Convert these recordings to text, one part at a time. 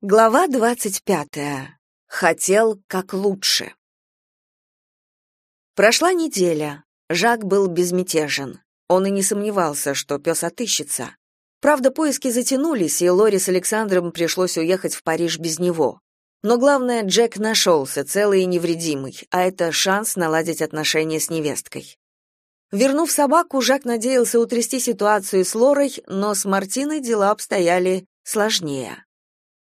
Глава двадцать пятая. Хотел как лучше. Прошла неделя. Жак был безмятежен. Он и не сомневался, что пес отыщется. Правда, поиски затянулись, и Лори с Александром пришлось уехать в Париж без него. Но главное, Джек нашелся, целый и невредимый, а это шанс наладить отношения с невесткой. Вернув собаку, Жак надеялся утрясти ситуацию с Лорой, но с Мартиной дела обстояли сложнее.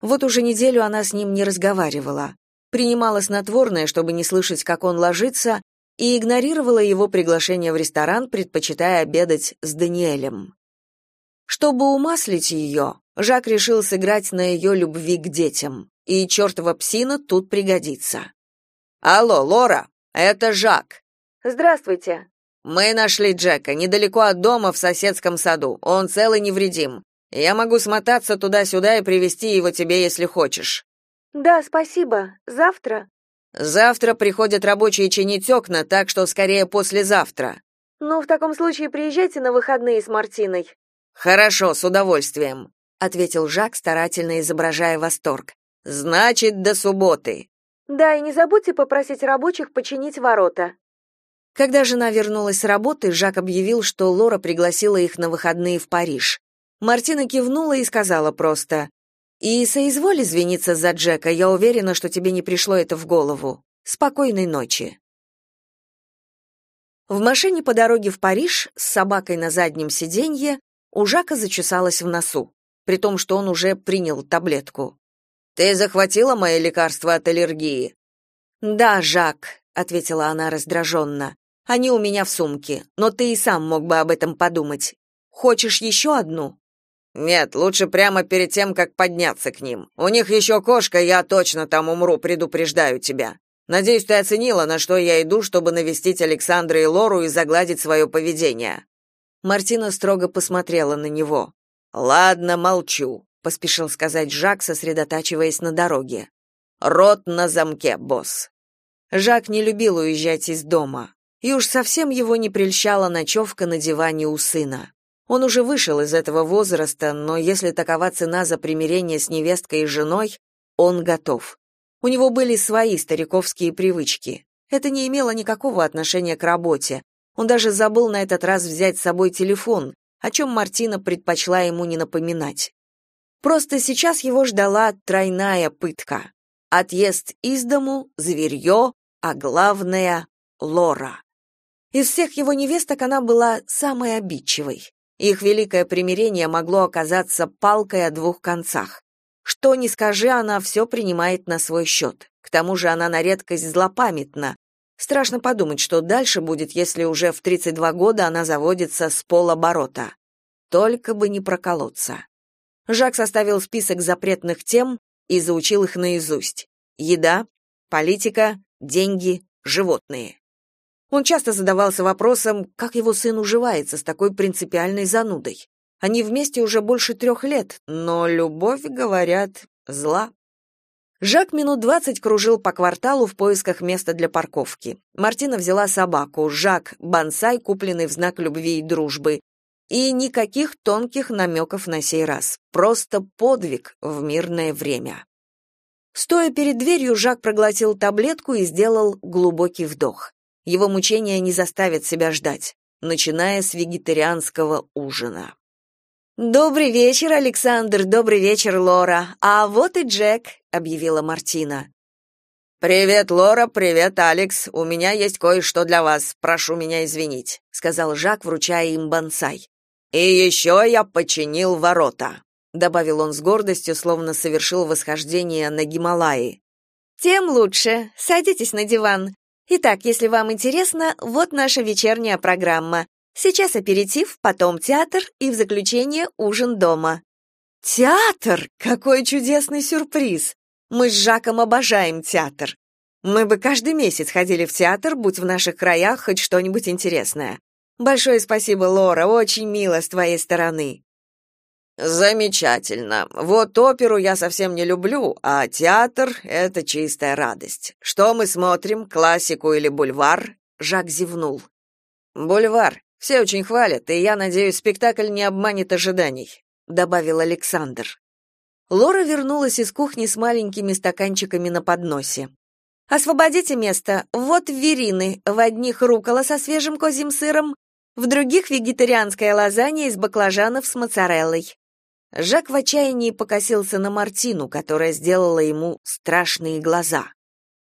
Вот уже неделю она с ним не разговаривала, принимала снотворное, чтобы не слышать, как он ложится, и игнорировала его приглашение в ресторан, предпочитая обедать с Даниэлем. Чтобы умаслить ее, Жак решил сыграть на ее любви к детям, и чертова псина тут пригодится. «Алло, Лора, это Жак». «Здравствуйте». «Мы нашли Джека недалеко от дома в соседском саду. Он цел и невредим. Я могу смотаться туда-сюда и привести его тебе, если хочешь. Да, спасибо. Завтра? Завтра приходят рабочие чинить окна, так что скорее послезавтра. Ну, в таком случае приезжайте на выходные с Мартиной. Хорошо, с удовольствием, ответил Жак, старательно изображая восторг. Значит, до субботы. Да, и не забудьте попросить рабочих починить ворота. Когда жена вернулась с работы, Жак объявил, что Лора пригласила их на выходные в Париж. Мартина кивнула и сказала просто: "И соизволь извиниться за Джека, я уверена, что тебе не пришло это в голову. Спокойной ночи". В машине по дороге в Париж с собакой на заднем сиденье у Жака зачесалось в носу, при том, что он уже принял таблетку. Ты захватила мои лекарства от аллергии? Да, Жак, ответила она раздраженно. Они у меня в сумке, но ты и сам мог бы об этом подумать. Хочешь еще одну? Нет, лучше прямо перед тем, как подняться к ним. У них еще кошка, я точно там умру, предупреждаю тебя. Надеюсь, ты оценила, на что я иду, чтобы навестить Александра и Лору и загладить свое поведение. Мартина строго посмотрела на него. Ладно, молчу, поспешил сказать Жак, сосредотачиваясь на дороге. Рот на замке, босс. Жак не любил уезжать из дома, и уж совсем его не прельщала ночевка на диване у сына. Он уже вышел из этого возраста, но если такова цена за примирение с невесткой и женой, он готов. У него были свои стариковские привычки. Это не имело никакого отношения к работе. Он даже забыл на этот раз взять с собой телефон, о чем Мартина предпочла ему не напоминать. Просто сейчас его ждала тройная пытка. Отъезд из дому, зверье, а главное — Лора. Из всех его невесток она была самой обидчивой. Их великое примирение могло оказаться палкой о двух концах. Что ни скажи, она все принимает на свой счет. К тому же она на редкость злопамятна. Страшно подумать, что дальше будет, если уже в 32 года она заводится с полоборота. Только бы не проколоться. Жак составил список запретных тем и заучил их наизусть. Еда, политика, деньги, животные. Он часто задавался вопросом, как его сын уживается с такой принципиальной занудой. Они вместе уже больше трех лет, но любовь, говорят, зла. Жак минут двадцать кружил по кварталу в поисках места для парковки. Мартина взяла собаку, Жак — бонсай, купленный в знак любви и дружбы. И никаких тонких намеков на сей раз. Просто подвиг в мирное время. Стоя перед дверью, Жак проглотил таблетку и сделал глубокий вдох. Его мучения не заставят себя ждать, начиная с вегетарианского ужина. Добрый вечер, Александр, добрый вечер, Лора. А вот и Джек, объявила Мартина. Привет, Лора, привет, Алекс. У меня есть кое-что для вас. Прошу меня извинить, сказал Жак, вручая им бонсай. И еще я починил ворота, добавил он с гордостью, словно совершил восхождение на Гималаи. Тем лучше. Садитесь на диван. Итак, если вам интересно, вот наша вечерняя программа. Сейчас аперитив, потом театр и в заключение ужин дома. Театр! Какой чудесный сюрприз! Мы с Жаком обожаем театр. Мы бы каждый месяц ходили в театр, будь в наших краях хоть что-нибудь интересное. Большое спасибо, Лора, очень мило с твоей стороны. Замечательно. Вот оперу я совсем не люблю, а театр это чистая радость. Что мы смотрим, классику или бульвар? Жак зевнул. Бульвар. Все очень хвалят, и я надеюсь, спектакль не обманет ожиданий, добавил Александр. Лора вернулась из кухни с маленькими стаканчиками на подносе. «Освободите место. Вот верины. В одних рукола со свежим козьим сыром, в других вегетарианская лазанья из баклажанов с моцареллой». Жак в отчаянии покосился на Мартину, которая сделала ему страшные глаза.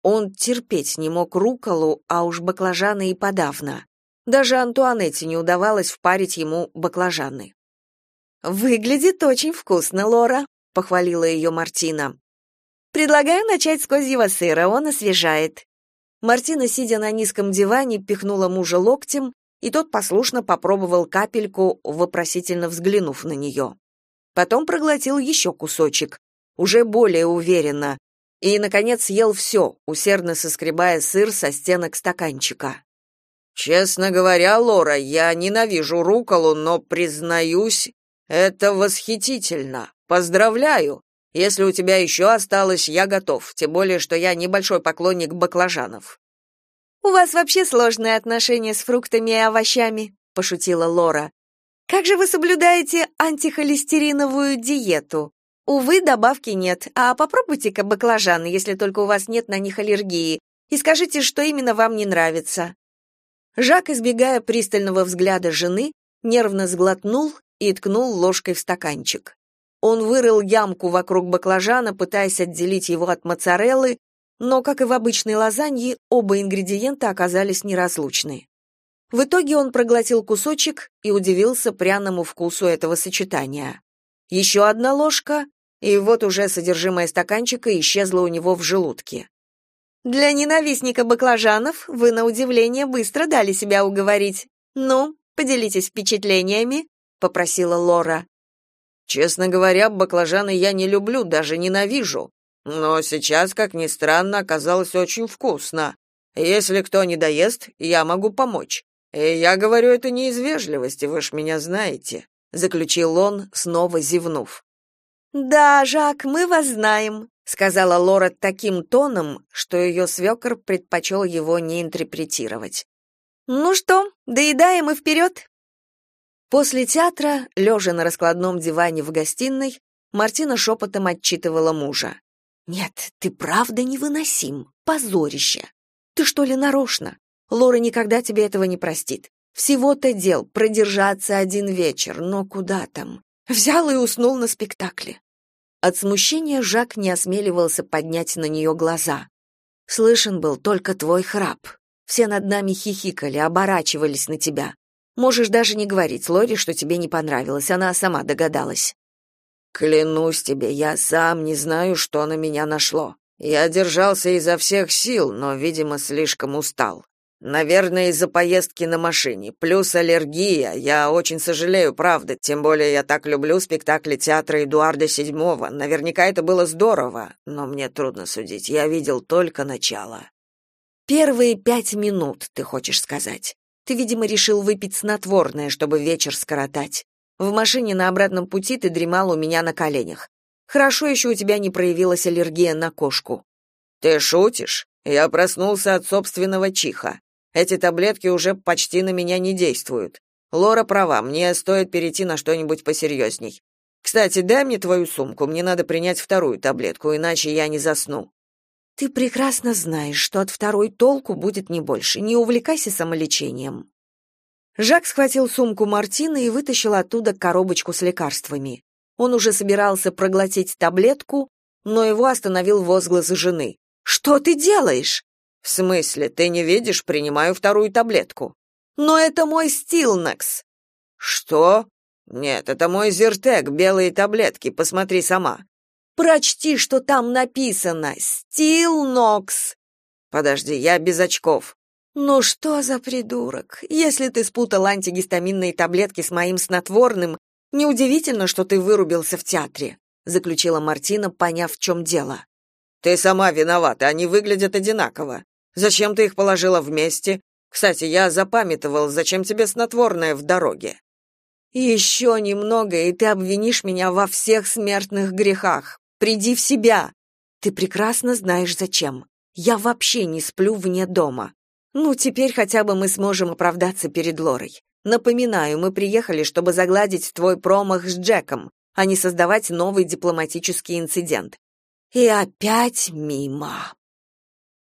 Он терпеть не мог руколу, а уж баклажаны и подавно. Даже Антуанетте не удавалось впарить ему баклажаны. «Выглядит очень вкусно, Лора», — похвалила ее Мартина. «Предлагаю начать с козьего сыра, он освежает». Мартина, сидя на низком диване, пихнула мужа локтем, и тот послушно попробовал капельку, вопросительно взглянув на нее. Потом проглотил еще кусочек, уже более уверенно, и, наконец, съел все, усердно соскребая сыр со стенок стаканчика. «Честно говоря, Лора, я ненавижу руколу, но, признаюсь, это восхитительно. Поздравляю. Если у тебя еще осталось, я готов, тем более, что я небольшой поклонник баклажанов». «У вас вообще сложные отношения с фруктами и овощами», — пошутила Лора. «Как же вы соблюдаете антихолестериновую диету? Увы, добавки нет. А попробуйте-ка баклажаны, если только у вас нет на них аллергии, и скажите, что именно вам не нравится. Жак, избегая пристального взгляда жены, нервно сглотнул и ткнул ложкой в стаканчик. Он вырыл ямку вокруг баклажана, пытаясь отделить его от моцареллы, но, как и в обычной лазанье, оба ингредиента оказались неразлучны. В итоге он проглотил кусочек и удивился пряному вкусу этого сочетания. Еще одна ложка, и вот уже содержимое стаканчика исчезло у него в желудке. Для ненавистника баклажанов вы на удивление быстро дали себя уговорить. Ну, поделитесь впечатлениями, попросила Лора. Честно говоря, баклажаны я не люблю, даже ненавижу. Но сейчас, как ни странно, оказалось очень вкусно. Если кто не доест, я могу помочь. И я говорю это не из вежливости, вы ж меня знаете заключил он, снова зевнув. Да, Жак, мы вас знаем, сказала Лора таким тоном, что ее свекор предпочел его не интерпретировать. Ну что, доедаем и вперед?» После театра, лежа на раскладном диване в гостиной, Мартина шепотом отчитывала мужа. «Нет, ты правда невыносим. Позорище. Ты что ли нарочно? Лора никогда тебе этого не простит. Всего-то дел продержаться один вечер, но куда там? Взял и уснул на спектакле. От смущения Жак не осмеливался поднять на нее глаза. Слышен был только твой храп. Все над нами хихикали, оборачивались на тебя. Можешь даже не говорить Лоре, что тебе не понравилось, она сама догадалась. Клянусь тебе, я сам не знаю, что на меня нашло. Я держался изо всех сил, но, видимо, слишком устал. Наверное, из-за поездки на машине, плюс аллергия. Я очень сожалею, правда, тем более я так люблю спектакли театра Эдуарда VII. Наверняка это было здорово, но мне трудно судить. Я видел только начало. Первые пять минут, ты хочешь сказать. Ты, видимо, решил выпить снотворное, чтобы вечер скоротать. В машине на обратном пути ты дремал у меня на коленях. Хорошо еще у тебя не проявилась аллергия на кошку. Ты шутишь? Я проснулся от собственного чиха. Эти таблетки уже почти на меня не действуют. Лора права, мне стоит перейти на что-нибудь посерьезней. Кстати, дай мне твою сумку, мне надо принять вторую таблетку, иначе я не засну. Ты прекрасно знаешь, что от второй толку будет не больше. Не увлекайся самолечением. Жак схватил сумку Мартины и вытащил оттуда коробочку с лекарствами. Он уже собирался проглотить таблетку, но его остановил возглас жены. «Что ты делаешь?» В смысле, ты не видишь, принимаю вторую таблетку. Но это мой Стилнекс. Что? Нет, это мой Зиртек, белые таблетки, посмотри сама. Прочти, что там написано. Стилнокс. Подожди, я без очков. Ну что за придурок? Если ты спутал антигистаминные таблетки с моим снотворным, неудивительно, что ты вырубился в театре, заключила Мартина, поняв, в чем дело. Ты сама виновата, они выглядят одинаково. Зачем ты их положила вместе? Кстати, я запамятовал, зачем тебе снотворное в дороге. Еще немного, и ты обвинишь меня во всех смертных грехах. Приди в себя. Ты прекрасно знаешь зачем. Я вообще не сплю вне дома. Ну, теперь хотя бы мы сможем оправдаться перед Лорой. Напоминаю, мы приехали, чтобы загладить твой промах с Джеком. а не создавать новый дипломатический инцидент. И опять мимо.